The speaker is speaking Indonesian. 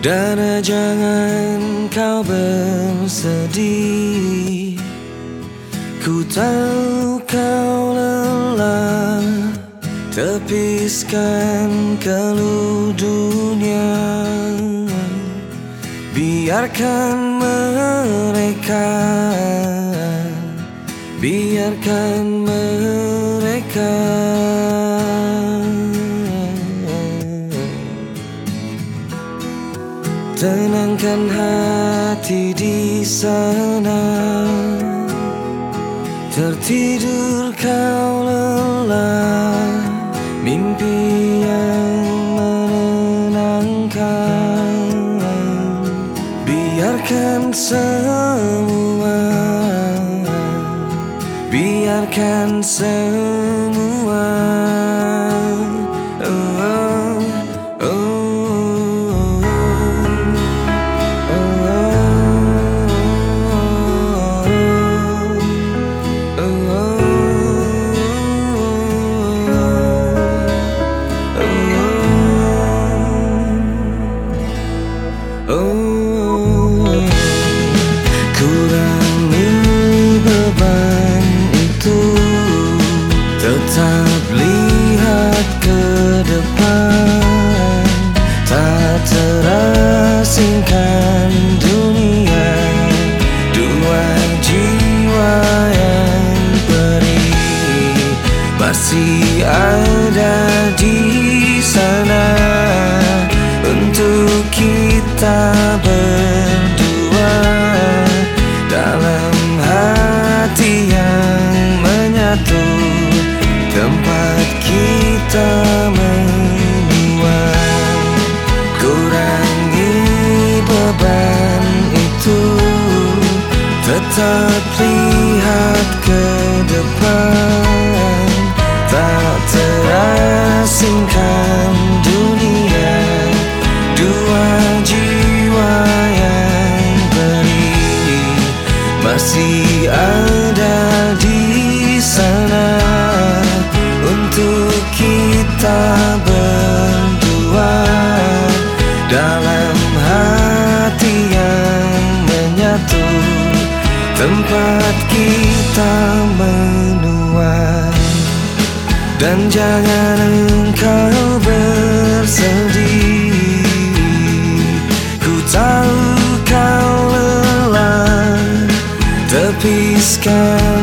Dana jangan kau bersedih. Ku tahu kau lelah Tepiskan keluh dunia. Biarkan mereka Biarkan mereka Tenangkan hati di sana. Tertidur kau lelah. Mimpi yang menenangkan. Biarkan semua. Biarkan semua Tetap lihat ke depan Tak terasingkan dunia. Dua jiwa yang beri Masih ada Tempat kita menua. Dan jangan engkau bersedih. Ku tahu kau lelah Tepiskan ke